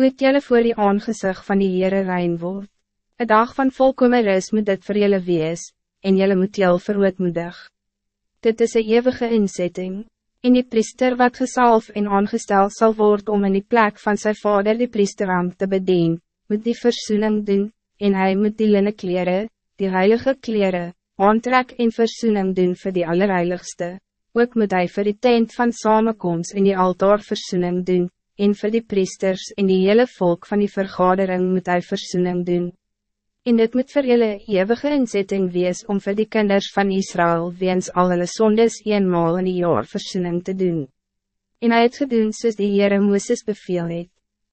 Moet jylle voor die aangezicht van die Heere rein word. Een dag van volkome rus moet dit vir jylle wees, en jylle moet jyl verootmoedig. Dit is een eeuwige inzetting, en die priester wat gesalf en aangesteld zal worden om in die plek van zijn vader die priesterambt te bedien, moet die verzoening doen, en hij moet die linnen kleren, die heilige kleren, aantrek en verzoening doen voor die allerheiligste. Ook moet hij voor die tent van samenkomst in die altaar verzoening doen, en voor die priesters en die hele volk van die vergadering moet hij verzoening doen. En dit moet vir julle eeuwige inzetting wees om voor die kinders van Israël weens al hulle sondes eenmaal in die jaar versoening te doen. En hy het gedoen soos die Heere Mooses beveel het.